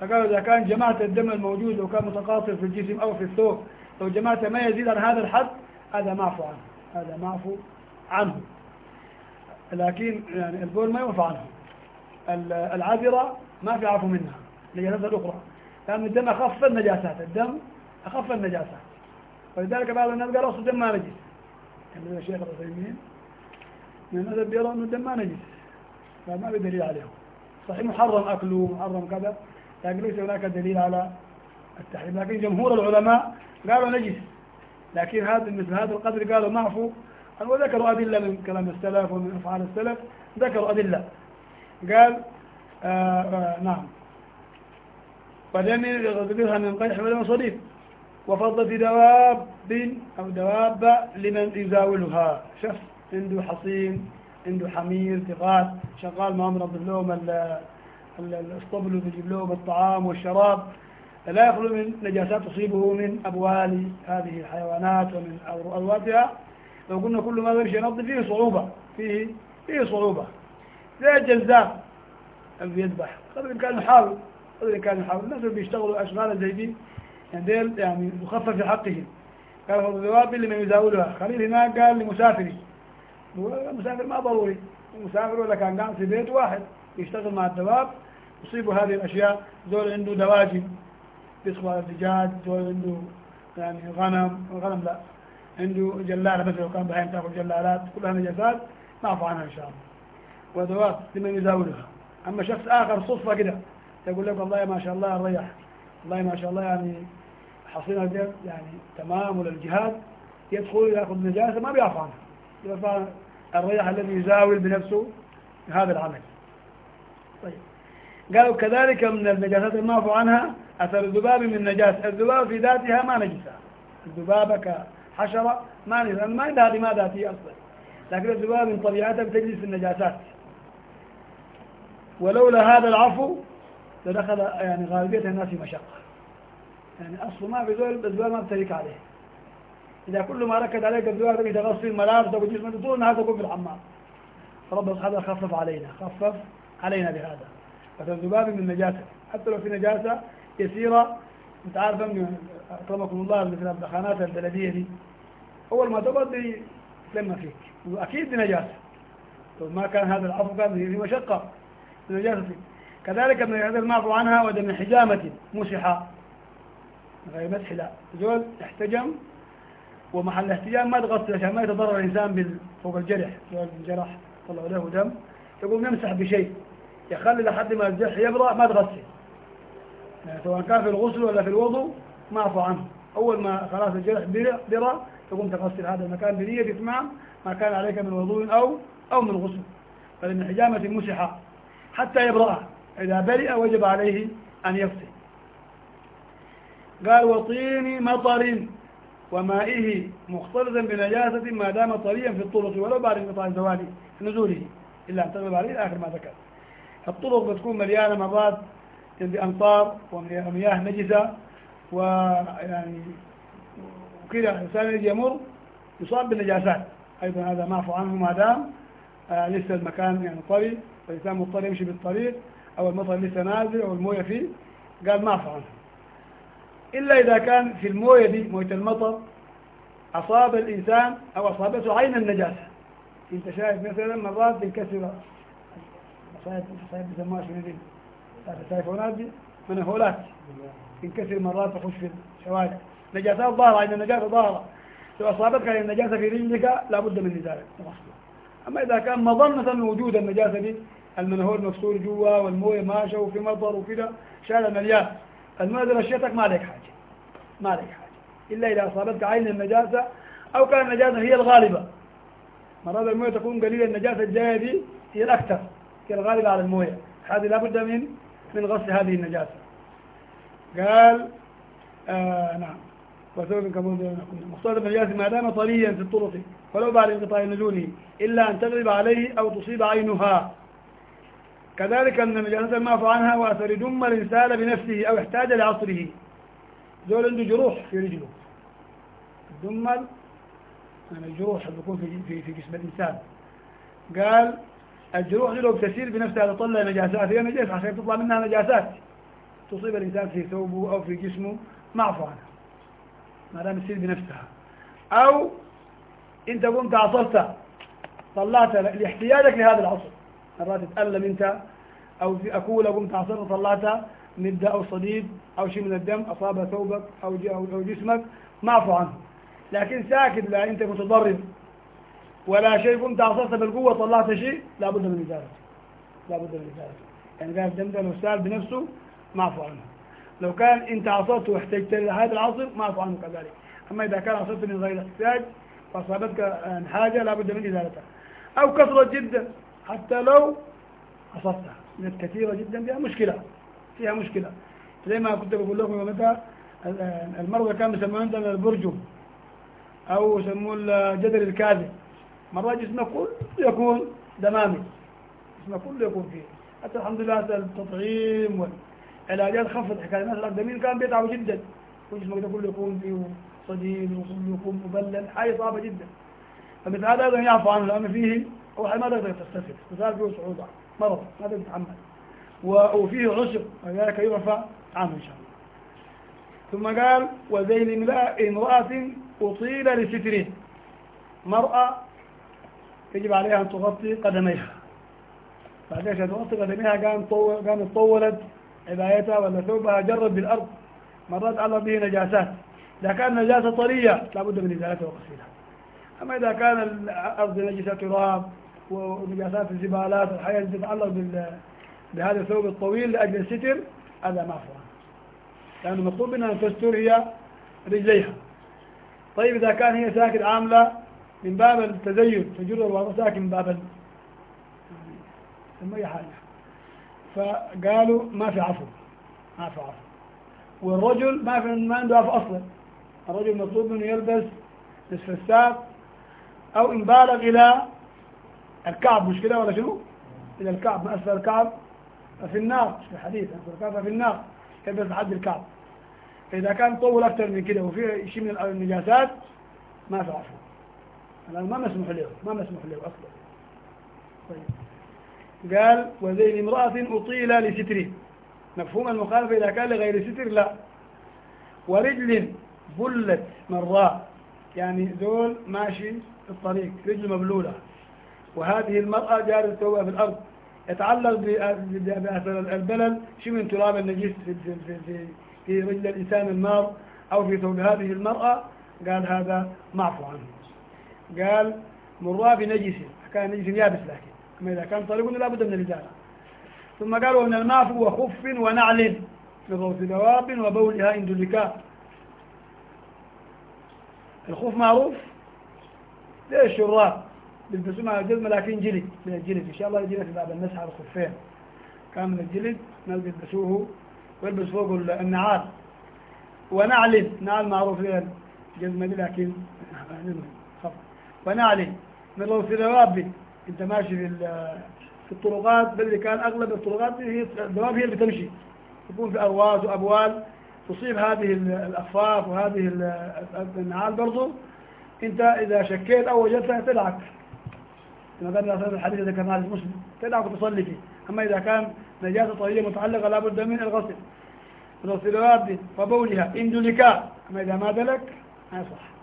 [SPEAKER 1] فقالوا إذا كان جماعة الدم الموجود لو كان متقاطر في الجسم أو في الثوب لو جماعة ما يزيد عن هذا الحد هذا معفو عنه هذا معفو عنه. لكن يعني البول ما يعفى عنه. العذرة ما في عفو منها النجاسات الأخرى لأن الدم أخف النجاسات الدم أخف النجاسات. ولذلك بعض الناس قالوا أصل الدم ما نجس. كان الشيخ العثيمين من الناس بيروا أنه الدم ما نجس. فما في دليل صحيح محرم أكله محرم كذا. لكن ليس هناك دليل على التحريم. لكن جمهور العلماء قالوا نجس. لكن هذا مثل هذا القدر قالوا معفو. وذكروا أدلة من كلام السلف ومن أفعال السلف. ذكروا أدلة. قال آآ آآ نعم. ودم غضبها من قيح ولم صديق وفضة دواب أو دواب لمن يزاولها. شخص عنده حصين عنده حمير ثقات شغال ما منظف لهم الاسطبل ويجيب لهم الطعام والشراب لا يخلو من نجاسات تصيبه من أبوال هذه الحيوانات ومن أرواتها لو قلنا كل ما يمشي ينظف فيه صعوبة فيه فيه صعوبة. زي الجلزام اللي بيذبح قدر الإمكان يحاول قدر الإمكان يحاول الناس اللي بيشتغلوا أشغال زي دي يعني يعني مخفف في حقهم. قال هو الذواب اللي من يزاولها. خليل هناك قال لمسافري. المسافر ما ضروري. المسافر ولا كان قاعد في بيت واحد يشتغل مع الدواب. يصيبوا هذه الأشياء زول عنده دواجن بيصبح الدجاج زول عنده يعني غنم غنم لا عنده جلالة مثلا لو كان بهايم تأكل جلالات كلها نجاسات نعفو عنها إن شاء الله. ودواب لمن يزاولها. أما شخص آخر صدفة كده يقول لك والله ما شاء الله ريح. والله ما شاء الله يعني حصينا يعني تمام ولا الجهاد يدخل يأخذ نجاسة ما بيعفو عنها. الريح الذي يزاول بنفسه هذا العمل. طيب. قالوا كذلك من النجاسات المعفو عنها أثر الذباب من نجاسة الذباب في ذاتها ما نجسة. الذبابة كحشرة ما نجسة. ما عندها لما ذاتية أصلا. لكن الذباب من طبيعتها بتجلس النجاسات. ولولا هذا العفو لدخل يعني غالبية الناس في مشقة. يعني أصله ما في ذول الذباب ما بتريك عليه. إذا كل ما ركد عليك الذباب تبي تغسل ملابسك وجسمك طول النهار تكون في الحمام. رب هذا خفف علينا. خفف علينا بهذا. فالذباب من النجاسة حتى لو في نجاسة يسيرة أنت عارف أكرمكم الله في الدخانات البلدية دي. أول ما تقعد يتلمى فيك. وأكيد بنجاسه لو ما كان هذا العفو كان في مشقة. بنجاسه فيك كذلك من هذا المعفو عنها ودم حجامة مسحة. غير مسح لا. زول احتجم ومحل الاحتجام ما تغسل عشان ما يتضرر الإنسان. فوق الجرح. زول جرح طلع له دم يقوم يمسح بشيء. يخلي لحد ما الجرح يبرأ ما تغسل. يعني سواء كان في الغسل ولا في الوضوء معفو عنه. أول ما خلاص الجرح برأ تقوم تغسل. هذا المكان بنية إتمام ما كان عليك من وضوء أو أو من غسل. بل من حجامة مسحة حتى يبرأ. إذا برئ وجب عليه أن يغسل. قال وطين مطر ومائه مختلطا بنجاسة ما دام طريا في الطرق ولو بعد انقطاع زواله نزوله إلا أن تغلب عليه آخر ما ذكر الطرق بتكون مليانة مرات بأمطار ومياه نجسة ويعني وكذا الإنسان يجي يمر يصاب بالنجاسات. أيضا هذا معفو عنه ما دام آه لسه المكان يعني طري والإنسان مضطر يمشي بالطريق أو المطر لسه نازل أو الموية فيه. قال معفو عنه. إلا إذا كان في الموية دي موية المطر أصاب الإنسان أو أصابته عين النجاسة. أنت شايف مثلا مرات تنكسر صايب صايب بسموها شنو دي التليفونات دي منهولات تنكسر مرات تخش في الشوارع نجاسات ظاهرة عين النجاسة ظاهرة لو أصابتك النجاسة في رجلك لابد من نزالك أما إذا كان مظنة من وجود النجاسة دي المنهول مكسور جوا والموية ماشى وفي مطر وكذا شارع مليان دي رشيتك ما عليك حاجة. ما عليك حاجة. إلا إذا أصابتك عين النجاسة أو كان النجاسة هي الغالبة. مرات الموية تكون قليلة النجاسة الجاية دي هي الأكثر. هي الغالبة على الموية. هذه لابد من من غسل هذه النجاسة. قال آه نعم. وسبب كمون مختلط النجاسة ما دام طريا في الطرق ولو بعد انقطاع نزوله إلا أن تغلب عليه أو تصيب عينها. كذلك أن النجاسة المعفو عنها وأثر دم الإنسان بنفسه أو احتاج لعصره. دول عنده جروح في رجله. الدمل يعني الجروح اللي بيكون في في جسم الإنسان. قال الجروح لو بتسير بنفسها تطلع نجاسات هي نجاسة عشان تطلع منها نجاسات. تصيب الإنسان في ثوبه أو في جسمه معفو عنها ما دام تسير بنفسها. أو أنت قمت عصرت طلعت لاحتياجك لهذا العصر. مرات تتألم أنت أو في أكولة قمت عصرت طلعت مدة أو صديد أو شيء من الدم أصاب ثوبك أو أو جسمك معفو عنه لكن ساكت لا أنت متضرر. ولا شيء قمت عصرت بالقوة طلعت شيء لابد من إزالته لابد من إزالته يعني قال الدم سال بنفسه معفو عنه. لو كان أنت عصرت واحتجت لهذا العصر معفو عنه كذلك. أما إذا كان عصرت من غير احتياج فأصابتك حاجة لابد من إزالتها. أو كثرت جدا حتى لو عصرتها من كثيرة جدا فيها مشكلة. فيها مشكلة. زي ما كنت بقول لكم متى المرضى كانوا يسمون عندنا البرجم أو يسموه الجدر الكاذب. مرات جسمه كله يكون دمامي. جسمه كله يكون فيه. حتى الحمد لله التطعيم والعلاجات خفت. حكاية الناس الأقدمين كان بيتعبوا جدا. وجسمه ده كله يكون فيه صديد وكله يكون مبلل. حاجة صعبة جدا. فمثل هذا أيضا يعفو عنه. لأن فيه حاجة ما تقدر تستفيد. مثال فيه صعوبة. مرض. ما تقدر تتحمل. وفيه عسر. ولذلك يعفى عنه إن شاء الله. ثم قال وذيل امرأة أطيل لستره. مرأة يجب عليها أن تغطي قدميها. بعدين عشان تغطي قدميها قام طول طولت عبايتها ولا ثوبها جرت بالأرض مرات على به نجاسات. إذا كان نجاسة طرية لابد من إزالتها وغسلها أما إذا كان الأرض نجسة تراب ونجاسات الزبالات والحياة التي تتعلق بهذا الثوب الطويل لأجل الستر هذا معفو عنه لأنه مطلوب منها أن تستر هي رجليها. طيب إذا كان هي ساكن عاملة من باب التزين تجر الوضع ساكن من باب ثم أي حاجة. فقالوا ما في عفو ما في عفو. والرجل ما في ما عنده عفو أصلا. الرجل مطلوب منه يلبس نصف الساق أو إن بالغ إلى الكعب مش كده ولا شنو؟ إلى الكعب ما أسفل الكعب. ففي النار مش في الحديث أسفل الكعب. ففي النار يلبس لحد الكعب. إذا كان طول أكثر من كده وفيه شيء من النجاسات ما في عفو. الآن ما مسموح له ما مسموح له أصلا. طيب. قال وذيل امرأة أطيل لستره. مفهوم المخالفة إذا كان لغير ستر لا. ورجل بلت مراء يعني ذول ماشي في الطريق رجل مبلولة. وهذه المرأة جارة توبة في الأرض. يتعلق بأثر البلل شيء من تراب النجيس في, في, في, في, في رجل الإنسان النار أو في ثوب هذه المرأة؟ قال هذا معفو عنه. قال مراه بنجس كان نجس يابس لكن كما إذا كان طريق لا بد من الإزالة ثم قالوا أن المعفو وخف ونعل بغوث دواب وبولها عند الذكاء الخوف معروف؟ ليه الشراب بيلبسوه مع الجزمة لكن جلد من الجلد. إن شاء الله يجينا في باب المسح على الخفين. كان من الجلد ناس بيلبسوه ويلبس فوق النعال. ونعل نعل معروف لها الجزمة دي لكن خف. ونعل من لو في دواب انت ماشي في في الطرقات بل كان أغلب الطرقات هي الدواب هي اللي بتمشي. تكون في ارواس وأبوال. تصيب هذه الأخفاف وهذه النعال برضو. انت إذا شكيت أو وجدتها تدعك. كما قال الحديث ذكرناه مسلم. تدعك وتصلي فيه. أما إذا كان نجاسة طويله متعلقة لابد من الغسل. الغسل وبولها. إن دلكا أما إذا ما دلك ما يصح.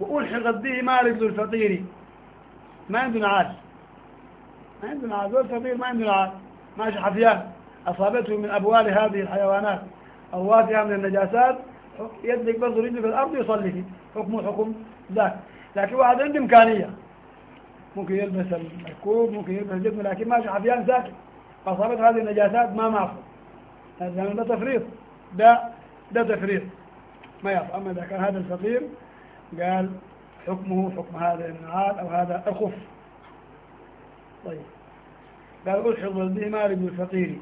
[SPEAKER 1] والحقت به ما رجل الفقير. ما عنده نعال ما عنده نعال ذو الفقير ما عنده نعال ماشي حفيان أصابته من أبوال هذه الحيوانات. أرواتها من النجاسات. يدلك برضه رجله في الأرض يصلي فيه. حكمه حكم ذاك لكن واحد عنده إمكانية. ممكن يلبس الكوب ممكن يلبس الجسم لكن ماشي حفيان ساكت. أصابت هذه النجاسات ما معصب هذا ده تفريط. ده ده تفريط. ما يعرف. أما إذا كان هذا الفقير قال حكمه حكم هذا النعال أو هذا الخف. طيب. قال ألحظ به رجل الفقير.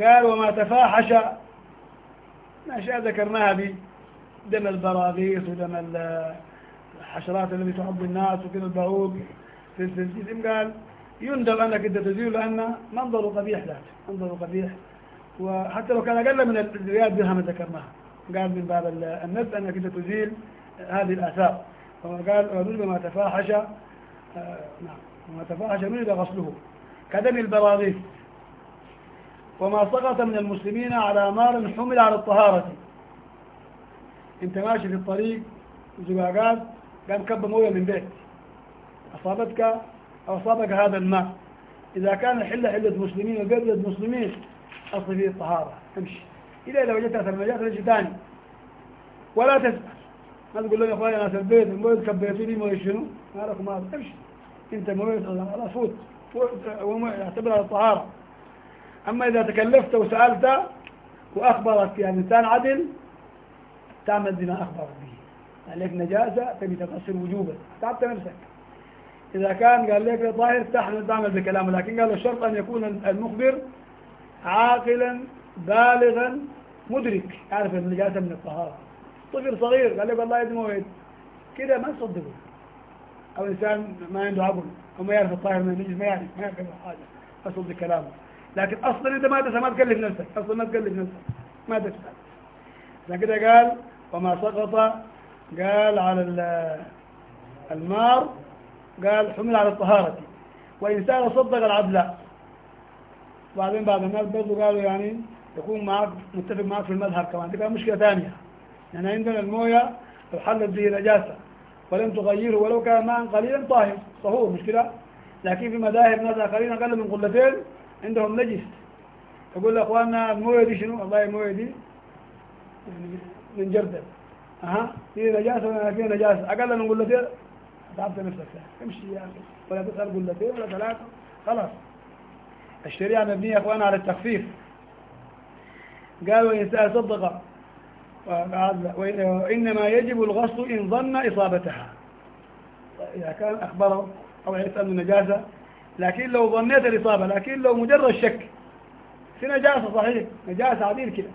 [SPEAKER 1] قال وما تفاحش. أشياء ذكرناها بدم البراغيث ودم الحشرات التي تعض الناس وكذا البعوض في الجسم قال يندب أنك أنت تزيل لأن منظره قبيح ذات منظره قبيح. وحتى لو كان أقل من الريال درهم ذكرناها. قال من باب النفس أنك أنت تزيل هذه الآثار. وقال ونجب ما تفاحش آه نعم. وما تفاحش نجب غسله. كدم البراغيث. وما سقط من المسلمين على نار حمل على الطهارة. أنت ماشي في الطريق. زقاقات قام كب موية من بيت. أصابتك أو أصابك هذا الماء. إذا كان حلة حلة مسلمين وبيت مسلمين أصل فيه الطهارة. امشي. إذا إذا وجدت أثر النجاة تمشي ثاني ولا تسأل. ما تقول لهم يا أخواني أنا في البيت المويه كبيتوني مويه شنو؟ ما لكم هذا امشي أنت مويه خلاص فوت. يعتبرها الطهارة أما إذا تكلفت وسألت وأخبرك يعني إنسان عدل تعمل بما أخبرك به. عليك نجاسة تبي تغسل وجوبا تعبت نفسك. إذا كان قال لك طاهر تحمل تعمل بكلامه لكن قال الشرط أن يكون المخبر عاقلا بالغا مدرك. يعرف النجاسة من الطهارة. طفل صغير قال لك والله يد موعد. كده ما تصدقه أو إنسان ما عنده عقل وما يعرف الطاهر من النجس ما يعرف ما يعرف حاجة. أصدق كلامه. لكن أصلا أنت ما تسأل ما تكلف نفسك. أصلا ما تكلف نفسك. ما تسأل عشان كده قال وما سقط قال على النار قال حمل على الطهارة. وإنسان صدق العدل بعدين بعض الناس برضو قالوا يعني يكون معك متفق معك في المذهب كمان. كانت مشكلة ثانية. يعني عندنا الموية لو حلت به نجاسة. ولم تغيره. ولو كان ماء قليلا طاهر. طهور مشكلة. لكن في مذاهب ناس آخرين أقل من قلتين عندهم نجس. يقول لأخواننا الموية دي شنو؟ والله الموية دي يعني من جردل. أها؟ في نجاسة ولا في نجاسة؟ أقل من قلتين؟ تعبت نفسك. امشي يا أخي. ولا تسأل قلتين ولا ثلاثة. خلاص. الشريعة مبنية أخوانا على التخفيف. قال وإن صدق وإنما يجب الغسل إن ظن إصابتها. إذا كان أخبره أو يسأل النجاسة لكن لو ظنيت الإصابة لكن لو مجرد شك. في نجاسة صحيح نجاسة عديد كده.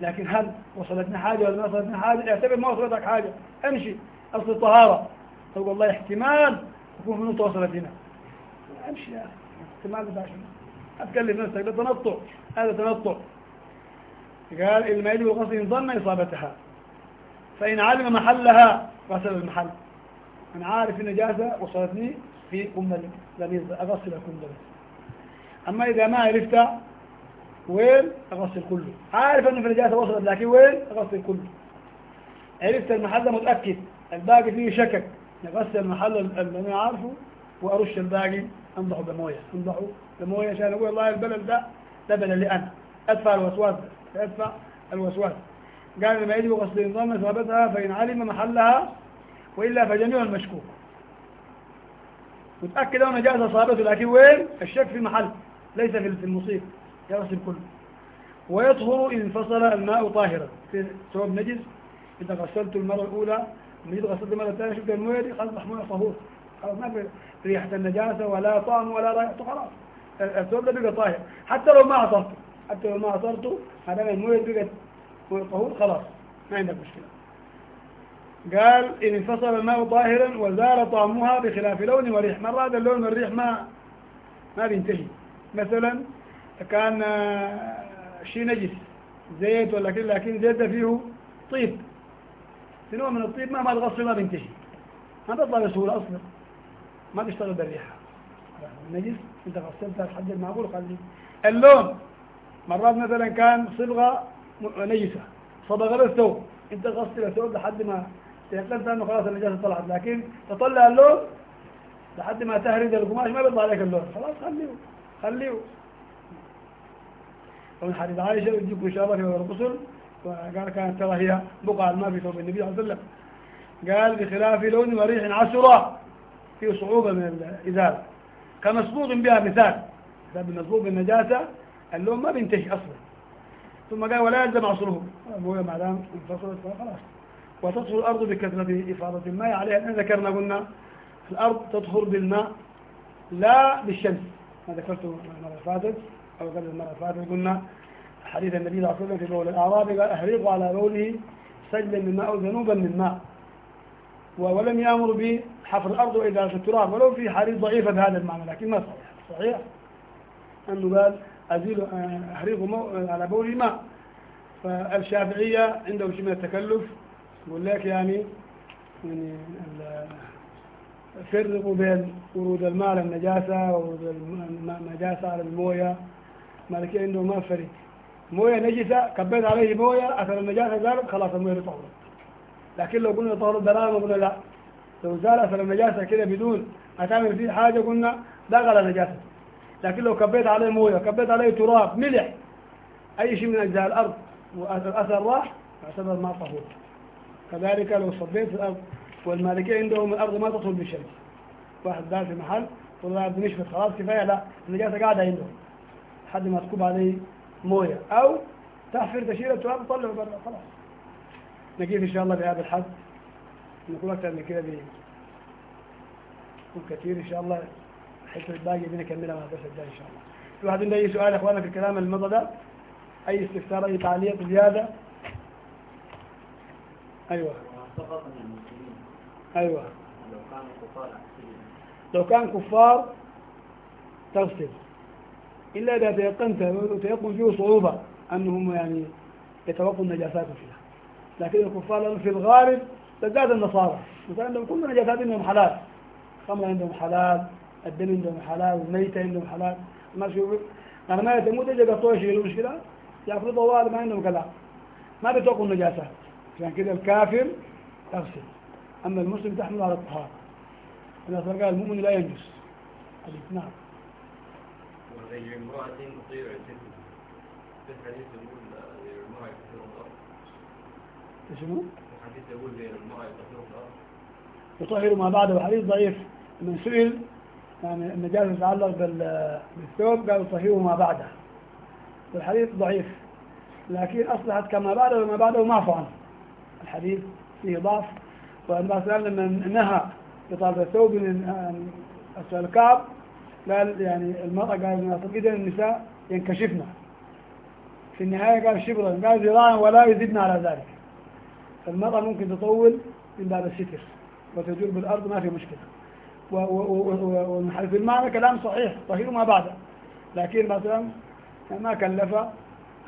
[SPEAKER 1] لكن هل وصلتنا حاجة ولا ما وصلتنا حاجة؟ اعتبر ما وصلتك حاجة. امشي. أصل الطهارة. تقول والله احتمال تكون نقطة وصلت هنا. امشي يا احتمال بتاع شنو أتكلم نفسك. ده تنطع. هذا تنطع. قال إلما يجب الغسل إن ظن إصابتها. فإن علم محلها غسل المحل. أنا عارف النجاسة وصلتني في قمة لميز أغسل بس أما إذا ما عرفت وين أغسل كله. عارف أنه في النجاسة وصلت لكن وين أغسل كله. عرفت المحل متأكد. الباقي فيه شكك. نغسل المحل اللي أنا عارفه وأرش الباقي. أنضحه بموية. أنضحه بموية. عشان أقول والله البلد ده ده بلد اللي أنا. أدفع الوسواس أدفع الوسواس. قال لما يجب غسل النظام إصابتها فإن علم محلها وإلا فجميع المشكوك. متأكد أنه نجاسة أصابته لكن وين؟ الشك في المحل ليس في المصيب. يغسل كله. ويطهر إن انفصل الماء طاهرا. ثوب نجس. إذا غسلت المرة الأولى لما جيت غسلت المرة الثانية شفت الموية دي خلاص محمولة طهور. خلاص ما في ريحة النجاسة ولا طعم ولا رائحته خلاص. الثوب ده بقى طاهر. حتى لو ما عصرته حتى لو ما عصرته هذا المويه بقت مويه طهور خلاص ما عندك مشكلة. قال إن انفصل الماء طاهرا وزال طعمها بخلاف لون وريح. مرة هذا اللون والريح ما ما بينتهي. مثلا كان آه، شيء نجس. زيت ولا كده لكن زيت ده فيه طيب. في نوع من الطيب؟ ما ما الغسل ما بينتهي. ما بيطلع بسهولة أصلا. ما بيشتغل بالريحة. نجس؟ انت غسلتها لحد المعقول خليه اللون مرات مثلا كان صبغة نجسة صبغ الثوب انت غسل الثوب لحد ما تيقنت انه خلاص النجاسة طلعت. لكن تطلع اللون لحد ما تهرد القماش ما بيطلع عليك اللون. خلاص خليه خليه. ومن حديث عائشة يجيكم إن شاء الله في الغسل وقال كانت ترى هي بقعة الماء في ثوب النبي صلى الله عليه وسلم. قال بخلاف لون وريح عسرة فيه صعوبة من الإزالة. كمصبوغ بها مثال. ده بمصبوغ بالنجاسة اللون ما بينتهي أصلا. ثم قال ولا يلزم عصره. المويه ما دام انفصلت فخلاص. وتطهر الأرض بكثرة إفاضة الماء عليها. الآن ذكرنا قلنا الأرض تطهر بالماء لا بالشمس. ما ذكرته المرة فاتت أو قبل المرة فاتت قلنا حديث النبي صلى الله عليه وسلم في بول الأعرابي قال أهريق على بوله سجلا من ماء أو ذنوبا من ماء. ولم يأمر بحفر الأرض وإزالة التراب. ولو في حديث ضعيفة بهذا المعنى لكن ما صحيح. صحيح. أنه قال أزيل آه، أحريق مو- على بولي ماء فالشافعية عندهم شيء من التكلف يقول لك يعني يعني فرقوا بين ورود الماء على النجاسة وورود الم- النجاسة على الموية. مالكية عندهم ما فرق. موية نجسة كبيت عليه موية أثر النجاسة زالت خلاص الموية طهرت لكن لو قلنا طهر الدلالة قلنا لا. لو زال أثر النجاسة كده بدون ما تعمل فيه حاجة قلنا دخل نجاسة لكن لو كبيت عليه مويه كبيت عليه تراب ملح أي شيء من أجزاء الأرض أثر راح يعتبر ما طهور. كذلك لو صبيت الأرض والمالكية عندهم الأرض ما تطهر بالشمس واحد دار في محل والله عبد نشفت خلاص كفاية لا النجاسة قاعدة عندهم لحد ما تكب عليه مويه. أو تحفر تشيل التراب وتطلعه برا خلاص. نجيب إن شاء الله بهذا الحد. نقول أكثر من كده بي- يكون كثير إن شاء الله. الحته الباقي دي نكملها مع الدرس الجاي إن شاء الله. في واحد عنده أي سؤال يا اخوانا في الكلام المضى ده؟ أي استفسار أي تعليق
[SPEAKER 3] من المسلمين
[SPEAKER 1] أيوه
[SPEAKER 3] لو كانوا كفار
[SPEAKER 1] لو كان كفار تغسل إلا إذا تيقنت وتيقن فيه صعوبة أنهم يعني يتوقوا النجاسات فيها. لكن الكفار في الغالب بالذات النصارى مثلا عندهم كل النجاسات عندهم حلال الخمر عندهم حلال الدم عندهم حلال الميتة عندهم حلال. ما شو أنا ما يتموت إذا قطوه شيء المشكلة يأخذ طوال ما عندهم كلام. ما بيتوقوا النجاسات عشان كده الكافر يغسل أما المسلم تحمل على الطهارة. الناس قال المؤمن لا ينجس. حديث نعم.
[SPEAKER 2] وزي امرأة تطيع الجسم في الحديث يقول زي المرأة تطير الأرض.
[SPEAKER 1] شنو؟
[SPEAKER 2] الحديث يقول زي المرأة تطير الأرض.
[SPEAKER 1] يطهر ما بعده. حديث ضعيف. من سئل يعني تتعلق بال- بالثوب قال يطهره ما بعده. والحديث ضعيف. لكن أصلحت كما بعده وما بعده معفو عنه الحديث فيه ضعف. والنبي لما نهى إطالة الثوب من أسفل الكعب قال يعني المرأة قال من أصل إذن النساء ينكشفن. في النهاية قال شبرا. قال ذراعا ولا يزدن على ذلك. المرأة ممكن تطول من باب الستر. وتجور بالأرض ما في مشكلة. و- و- و- و- ومن حيث المعنى كلام صحيح طهير ما بعده. لكن مثلا ما كلف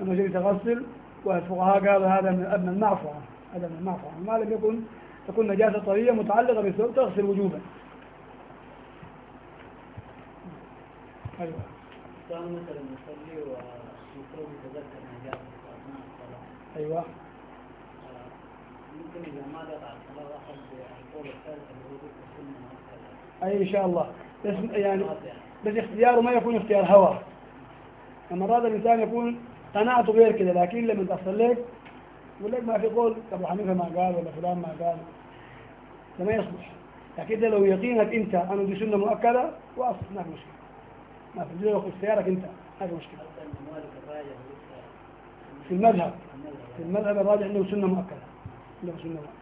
[SPEAKER 1] أنه جري تغسل والفقهاء قالوا هذا من المعفو عنه هذا من عنه ما لم يكن تكون نجاسة طرية متعلقة بالثوب تغسل وجوبا
[SPEAKER 3] الصلاة.
[SPEAKER 1] أيوه.
[SPEAKER 3] آه، ممكن إذا ما قطع الصلاة أخذ الثالث اللي هو ذكر السنة مؤكدة
[SPEAKER 1] أي إن شاء الله. بس يعني. بس اختياره ما يكون اختيار هوى. مرات الإنسان يكون قناعته غير كده لكن لما تصل لك يقول لك ما في قول أبو حنيفة ما قال ولا فلان ما قال. ده ما يصلح. لكن ده لو يقينك أنت أنه دي سنة مؤكدة واصل ما في مشكلة. ما في لو اختيارك أنت ما في مشكلة. في
[SPEAKER 3] المذهب.
[SPEAKER 1] في المذهب الراجح عنده سنة مؤكدة. عنده سنة مؤكدة.